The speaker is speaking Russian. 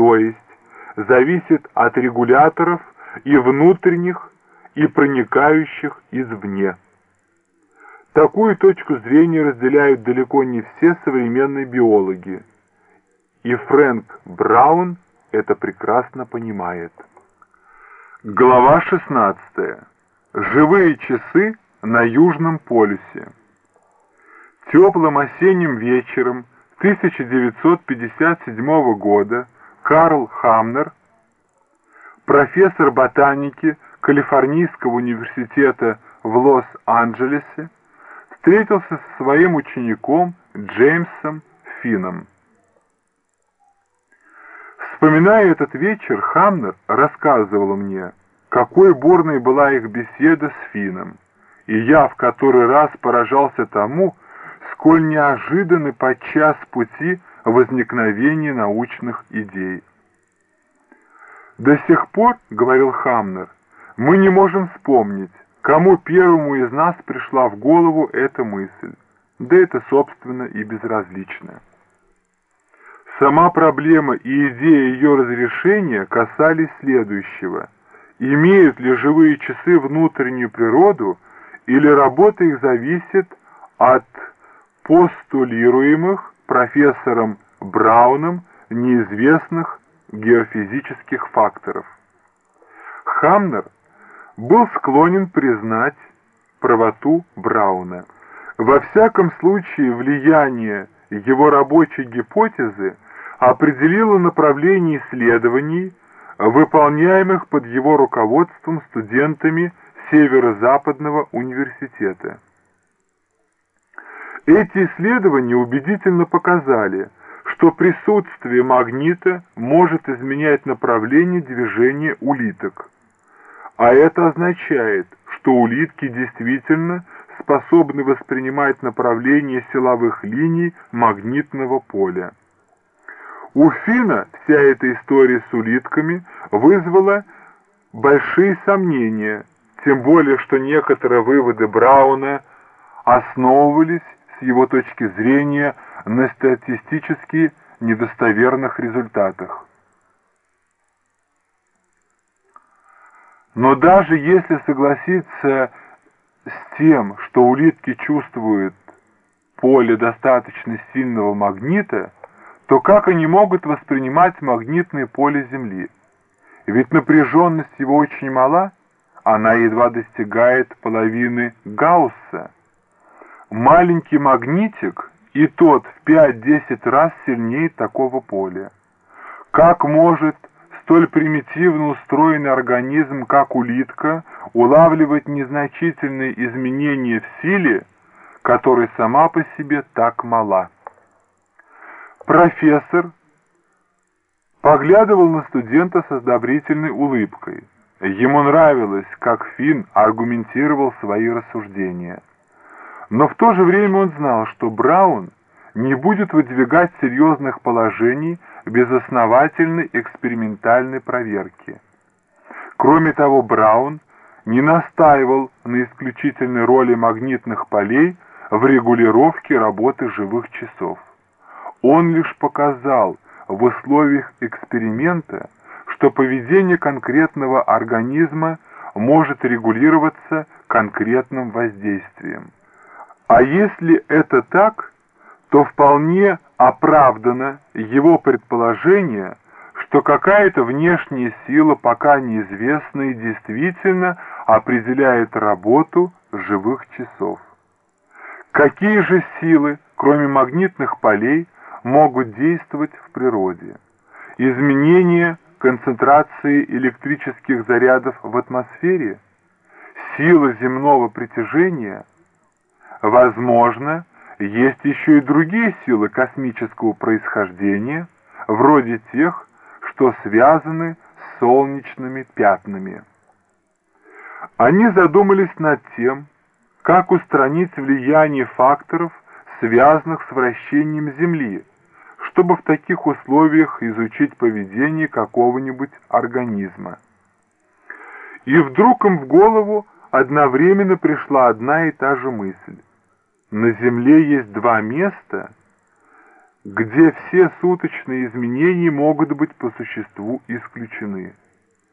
то есть зависит от регуляторов и внутренних, и проникающих извне. Такую точку зрения разделяют далеко не все современные биологи, и Фрэнк Браун это прекрасно понимает. Глава 16. Живые часы на Южном полюсе. Теплым осенним вечером 1957 года Карл Хамнер, профессор ботаники Калифорнийского университета в Лос-Анджелесе, встретился со своим учеником Джеймсом Финном. Вспоминая этот вечер, Хамнер рассказывал мне, какой бурной была их беседа с Финном, и я в который раз поражался тому, сколь неожиданны подчас пути возникновения научных идей. До сих пор, — говорил Хамнер, — мы не можем вспомнить, кому первому из нас пришла в голову эта мысль, да это, собственно, и безразлично. Сама проблема и идея ее разрешения касались следующего. Имеют ли живые часы внутреннюю природу, или работа их зависит от постулируемых профессором Брауном неизвестных геофизических факторов. Хамнер был склонен признать правоту Брауна. Во всяком случае, влияние его рабочей гипотезы определило направление исследований, выполняемых под его руководством студентами Северо-Западного университета. Эти исследования убедительно показали, что присутствие магнита может изменять направление движения улиток. А это означает, что улитки действительно способны воспринимать направление силовых линий магнитного поля. У Фина вся эта история с улитками вызвала большие сомнения, тем более, что некоторые выводы Брауна основывались с его точки зрения на статистически недостоверных результатах. Но даже если согласиться с тем, что улитки чувствуют поле достаточно сильного магнита, то как они могут воспринимать магнитное поле Земли? Ведь напряженность его очень мала, она едва достигает половины Гаусса. Маленький магнитик и тот в 5-10 раз сильнее такого поля. Как может столь примитивно устроенный организм, как улитка, улавливать незначительные изменения в силе, которая сама по себе так мала? Профессор поглядывал на студента с одобрительной улыбкой. Ему нравилось, как Финн аргументировал свои рассуждения. Но в то же время он знал, что Браун не будет выдвигать серьезных положений без основательной экспериментальной проверки. Кроме того, Браун не настаивал на исключительной роли магнитных полей в регулировке работы живых часов. Он лишь показал в условиях эксперимента, что поведение конкретного организма может регулироваться конкретным воздействием. А если это так, то вполне оправдано его предположение, что какая-то внешняя сила, пока неизвестная, действительно определяет работу живых часов. Какие же силы, кроме магнитных полей, могут действовать в природе? Изменение концентрации электрических зарядов в атмосфере? Сила земного притяжения – Возможно, есть еще и другие силы космического происхождения, вроде тех, что связаны с солнечными пятнами. Они задумались над тем, как устранить влияние факторов, связанных с вращением Земли, чтобы в таких условиях изучить поведение какого-нибудь организма. И вдруг им в голову одновременно пришла одна и та же мысль. На Земле есть два места, где все суточные изменения могут быть по существу исключены.